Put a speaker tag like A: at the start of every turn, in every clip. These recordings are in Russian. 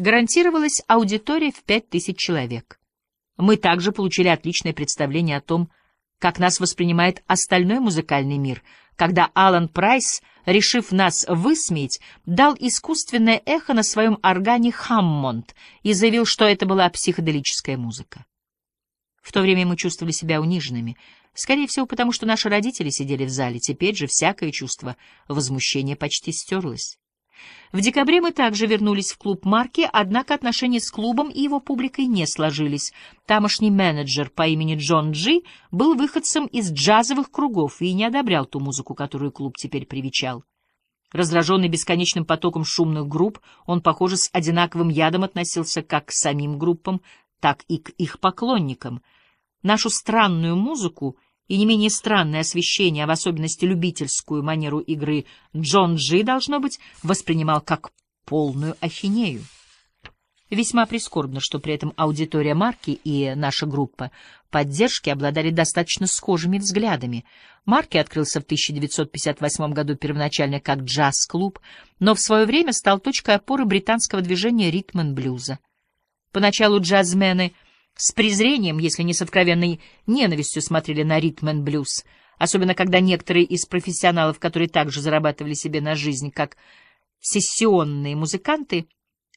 A: гарантировалась аудитория в пять тысяч человек. Мы также получили отличное представление о том, как нас воспринимает остальной музыкальный мир, когда Алан Прайс, решив нас высмеять, дал искусственное эхо на своем органе «Хаммонд» и заявил, что это была психоделическая музыка. В то время мы чувствовали себя униженными, скорее всего, потому что наши родители сидели в зале, теперь же всякое чувство возмущения почти стерлось. В декабре мы также вернулись в клуб марки, однако отношения с клубом и его публикой не сложились. Тамошний менеджер по имени Джон Джи был выходцем из джазовых кругов и не одобрял ту музыку, которую клуб теперь привечал. Раздраженный бесконечным потоком шумных групп, он, похоже, с одинаковым ядом относился как к самим группам, так и к их поклонникам. Нашу странную музыку — и не менее странное освещение, а в особенности любительскую манеру игры Джон Джи, должно быть, воспринимал как полную ахинею. Весьма прискорбно, что при этом аудитория марки и наша группа поддержки обладали достаточно схожими взглядами. Марки открылся в 1958 году первоначально как джаз-клуб, но в свое время стал точкой опоры британского движения ритм-н-блюза. Поначалу джазмены — с презрением, если не с откровенной ненавистью смотрели на ритм блюз, особенно когда некоторые из профессионалов, которые также зарабатывали себе на жизнь, как сессионные музыканты,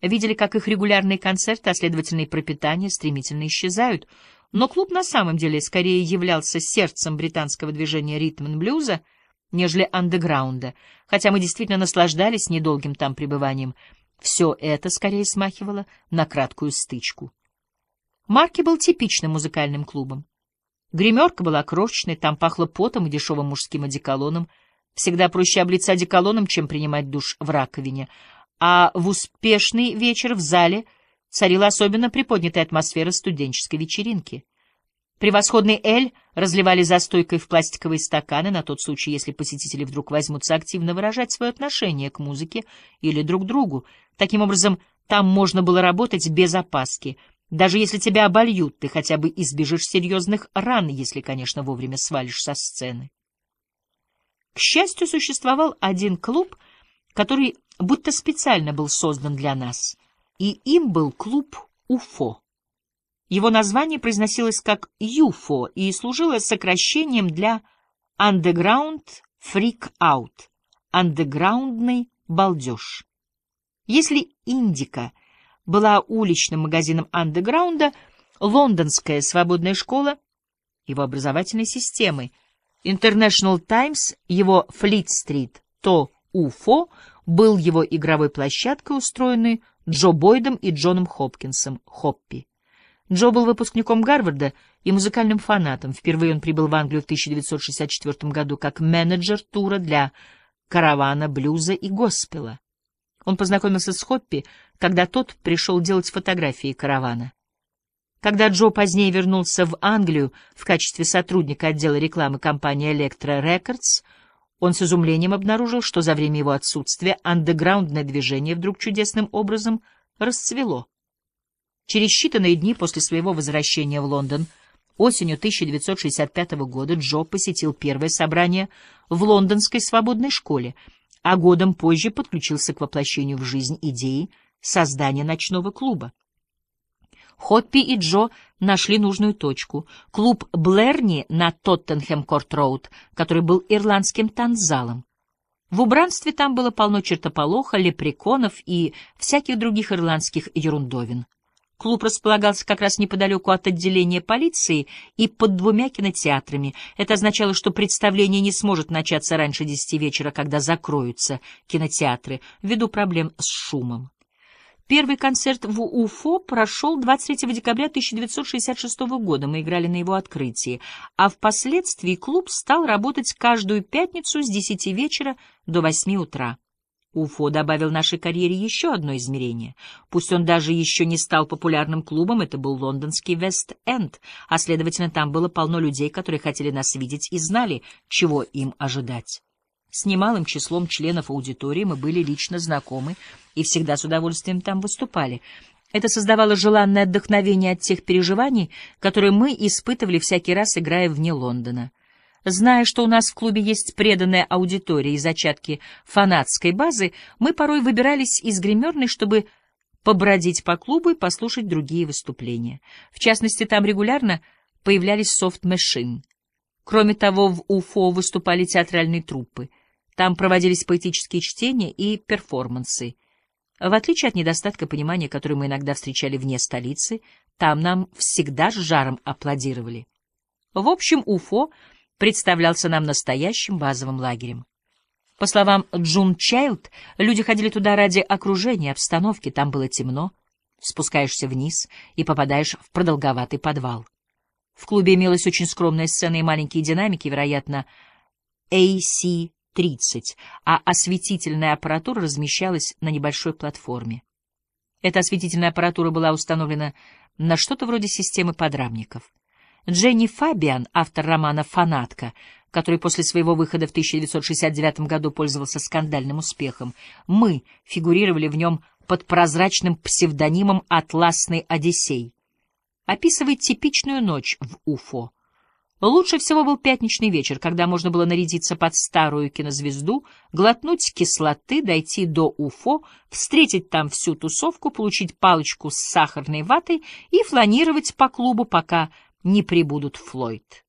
A: видели, как их регулярные концерты, а следовательно и пропитание, стремительно исчезают. Но клуб на самом деле скорее являлся сердцем британского движения ритм-блюза, нежели андеграунда, хотя мы действительно наслаждались недолгим там пребыванием. Все это скорее смахивало на краткую стычку. Марки был типичным музыкальным клубом. Гримерка была крошечной, там пахло потом и дешевым мужским одеколоном. Всегда проще облиться одеколоном, чем принимать душ в раковине. А в успешный вечер в зале царила особенно приподнятая атмосфера студенческой вечеринки. Превосходный эль разливали за стойкой в пластиковые стаканы на тот случай, если посетители вдруг возьмутся активно выражать свое отношение к музыке или друг другу. Таким образом, там можно было работать без опаски — даже если тебя обольют, ты хотя бы избежишь серьезных ран, если, конечно, вовремя свалишь со сцены. К счастью, существовал один клуб, который будто специально был создан для нас, и им был клуб УФО. Его название произносилось как ЮФО и служило сокращением для Underground Freak Out, андеграундный балдеж. Если Индика — была уличным магазином андеграунда, лондонская свободная школа его образовательной системы, International Times, его Флит-стрит, то УФО был его игровой площадкой, устроенной Джо Бойдом и Джоном Хопкинсом, Хоппи. Джо был выпускником Гарварда и музыкальным фанатом. Впервые он прибыл в Англию в 1964 году как менеджер тура для каравана блюза и госпела. Он познакомился с Хоппи, когда тот пришел делать фотографии каравана. Когда Джо позднее вернулся в Англию в качестве сотрудника отдела рекламы компании Electra Records, он с изумлением обнаружил, что за время его отсутствия андеграундное движение вдруг чудесным образом расцвело. Через считанные дни после своего возвращения в Лондон осенью 1965 года Джо посетил первое собрание в лондонской свободной школе — а годом позже подключился к воплощению в жизнь идеи создания ночного клуба. Хоппи и Джо нашли нужную точку. Клуб Блэрни на Тоттенхэм-Корт-Роуд, который был ирландским танцзалом. В убранстве там было полно чертополоха, лепреконов и всяких других ирландских ерундовин. Клуб располагался как раз неподалеку от отделения полиции и под двумя кинотеатрами. Это означало, что представление не сможет начаться раньше десяти вечера, когда закроются кинотеатры, ввиду проблем с шумом. Первый концерт в УФО прошел 23 декабря 1966 года, мы играли на его открытии, а впоследствии клуб стал работать каждую пятницу с 10 вечера до 8 утра. Уфо добавил нашей карьере еще одно измерение. Пусть он даже еще не стал популярным клубом, это был лондонский Вест-Энд, а, следовательно, там было полно людей, которые хотели нас видеть и знали, чего им ожидать. С немалым числом членов аудитории мы были лично знакомы и всегда с удовольствием там выступали. Это создавало желанное отдохновение от тех переживаний, которые мы испытывали всякий раз, играя вне Лондона. Зная, что у нас в клубе есть преданная аудитория и зачатки фанатской базы, мы порой выбирались из гримерной, чтобы побродить по клубу и послушать другие выступления. В частности, там регулярно появлялись Soft Machine. Кроме того, в UFO выступали театральные труппы. Там проводились поэтические чтения и перформансы. В отличие от недостатка понимания, который мы иногда встречали вне столицы, там нам всегда с жаром аплодировали. В общем, Уфо представлялся нам настоящим базовым лагерем. По словам Джун Чайлд, люди ходили туда ради окружения, обстановки, там было темно. Спускаешься вниз и попадаешь в продолговатый подвал. В клубе имелась очень скромная сцена и маленькие динамики, вероятно, AC-30, а осветительная аппаратура размещалась на небольшой платформе. Эта осветительная аппаратура была установлена на что-то вроде системы подрамников. Дженни Фабиан, автор романа «Фанатка», который после своего выхода в 1969 году пользовался скандальным успехом, мы фигурировали в нем под прозрачным псевдонимом «Атласный Одиссей» описывает типичную ночь в Уфо. Лучше всего был пятничный вечер, когда можно было нарядиться под старую кинозвезду, глотнуть кислоты, дойти до Уфо, встретить там всю тусовку, получить палочку с сахарной ватой и фланировать по клубу, пока не прибудут Флойд.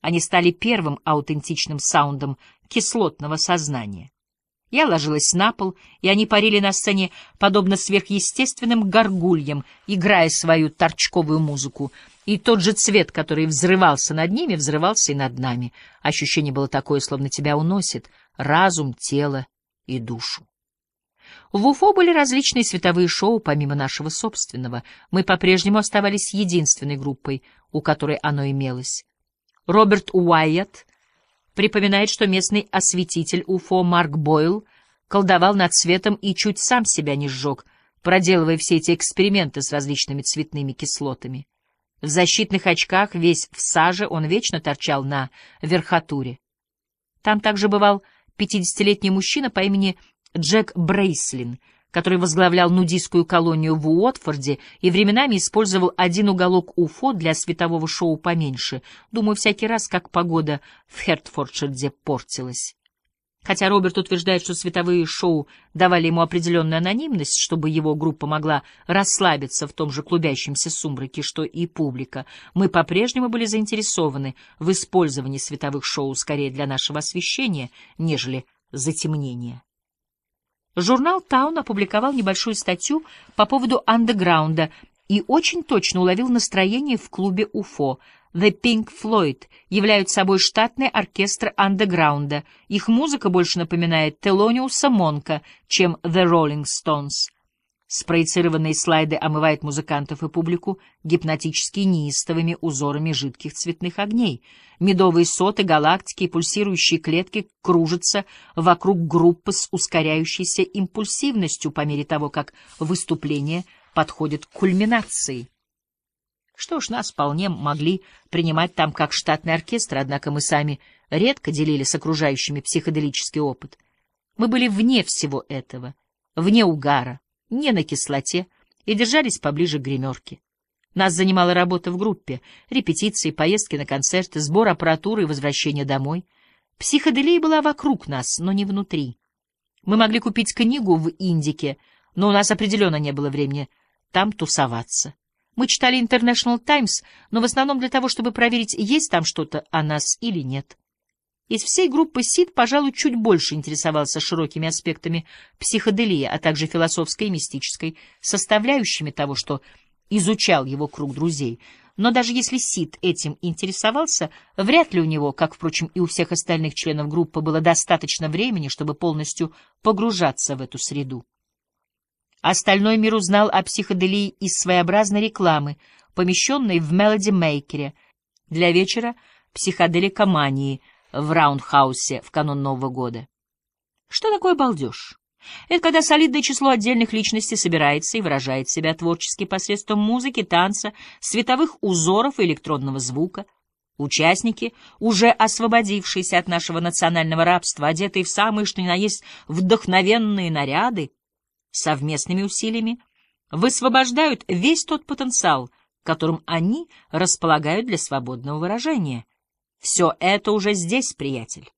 A: Они стали первым аутентичным саундом кислотного сознания. Я ложилась на пол, и они парили на сцене, подобно сверхъестественным горгульям, играя свою торчковую музыку. И тот же цвет, который взрывался над ними, взрывался и над нами. Ощущение было такое, словно тебя уносит разум, тело и душу. В Уфо были различные световые шоу, помимо нашего собственного. Мы по-прежнему оставались единственной группой, у которой оно имелось. Роберт Уайетт припоминает, что местный осветитель Уфо Марк Бойл колдовал над цветом и чуть сам себя не сжег, проделывая все эти эксперименты с различными цветными кислотами. В защитных очках, весь в саже, он вечно торчал на верхотуре. Там также бывал пятидесятилетний мужчина по имени Джек Брейслин — который возглавлял нудистскую колонию в Уотфорде и временами использовал один уголок Уфо для светового шоу поменьше, думаю, всякий раз, как погода в Хертфордширде портилась. Хотя Роберт утверждает, что световые шоу давали ему определенную анонимность, чтобы его группа могла расслабиться в том же клубящемся сумраке, что и публика, мы по-прежнему были заинтересованы в использовании световых шоу скорее для нашего освещения, нежели затемнения. Журнал «Таун» опубликовал небольшую статью по поводу андеграунда и очень точно уловил настроение в клубе «Уфо». The Pink Floyd являют собой штатный оркестр андеграунда. Их музыка больше напоминает Телониуса Монка, чем The Rolling Stones. Спроецированные слайды омывают музыкантов и публику гипнотически неистовыми узорами жидких цветных огней. Медовые соты, галактики и пульсирующие клетки кружатся вокруг группы с ускоряющейся импульсивностью по мере того, как выступление подходит к кульминации. Что ж, нас вполне могли принимать там как штатный оркестр, однако мы сами редко делили с окружающими психоделический опыт. Мы были вне всего этого, вне угара не на кислоте, и держались поближе к гримерке. Нас занимала работа в группе, репетиции, поездки на концерты, сбор аппаратуры и возвращение домой. Психоделия была вокруг нас, но не внутри. Мы могли купить книгу в Индике, но у нас определенно не было времени там тусоваться. Мы читали International Times, но в основном для того, чтобы проверить, есть там что-то о нас или нет. Из всей группы Сид, пожалуй, чуть больше интересовался широкими аспектами психоделии, а также философской и мистической составляющими того, что изучал его круг друзей. Но даже если Сид этим интересовался, вряд ли у него, как, впрочем, и у всех остальных членов группы, было достаточно времени, чтобы полностью погружаться в эту среду. Остальной мир узнал о психоделии из своеобразной рекламы, помещенной в Мелоди Мейкере для вечера психоделикомании — в Раундхаусе в канун Нового года. Что такое балдеж? Это когда солидное число отдельных личностей собирается и выражает себя творчески посредством музыки, танца, световых узоров и электронного звука. Участники, уже освободившиеся от нашего национального рабства, одетые в самые что ни на есть вдохновенные наряды, совместными усилиями высвобождают весь тот потенциал, которым они располагают для свободного выражения — все это уже здесь, приятель.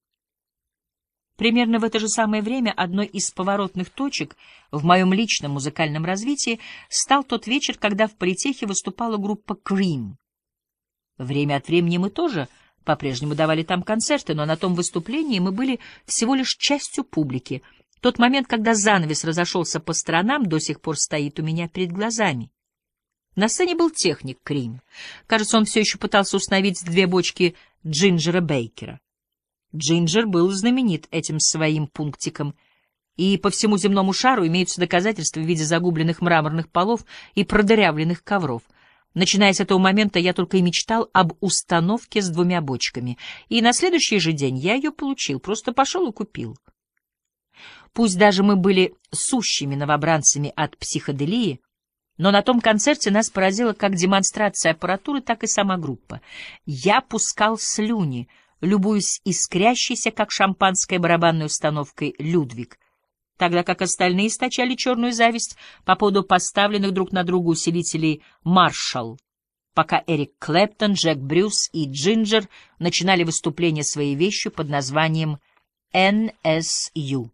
A: Примерно в это же самое время одной из поворотных точек в моем личном музыкальном развитии стал тот вечер, когда в политехе выступала группа Cream. Время от времени мы тоже по-прежнему давали там концерты, но на том выступлении мы были всего лишь частью публики. Тот момент, когда занавес разошелся по сторонам, до сих пор стоит у меня перед глазами. На сцене был техник Крим. Кажется, он все еще пытался установить две бочки Джинджера Бейкера. Джинджер был знаменит этим своим пунктиком, и по всему земному шару имеются доказательства в виде загубленных мраморных полов и продырявленных ковров. Начиная с этого момента я только и мечтал об установке с двумя бочками, и на следующий же день я ее получил, просто пошел и купил. Пусть даже мы были сущими новобранцами от психоделии, но на том концерте нас поразило как демонстрация аппаратуры, так и сама группа. Я пускал слюни, любуясь искрящейся, как шампанская барабанной установкой, Людвиг, тогда как остальные источали черную зависть по поводу поставленных друг на друга усилителей «Маршалл», пока Эрик Клэптон, Джек Брюс и Джинджер начинали выступление своей вещью под названием «NSU».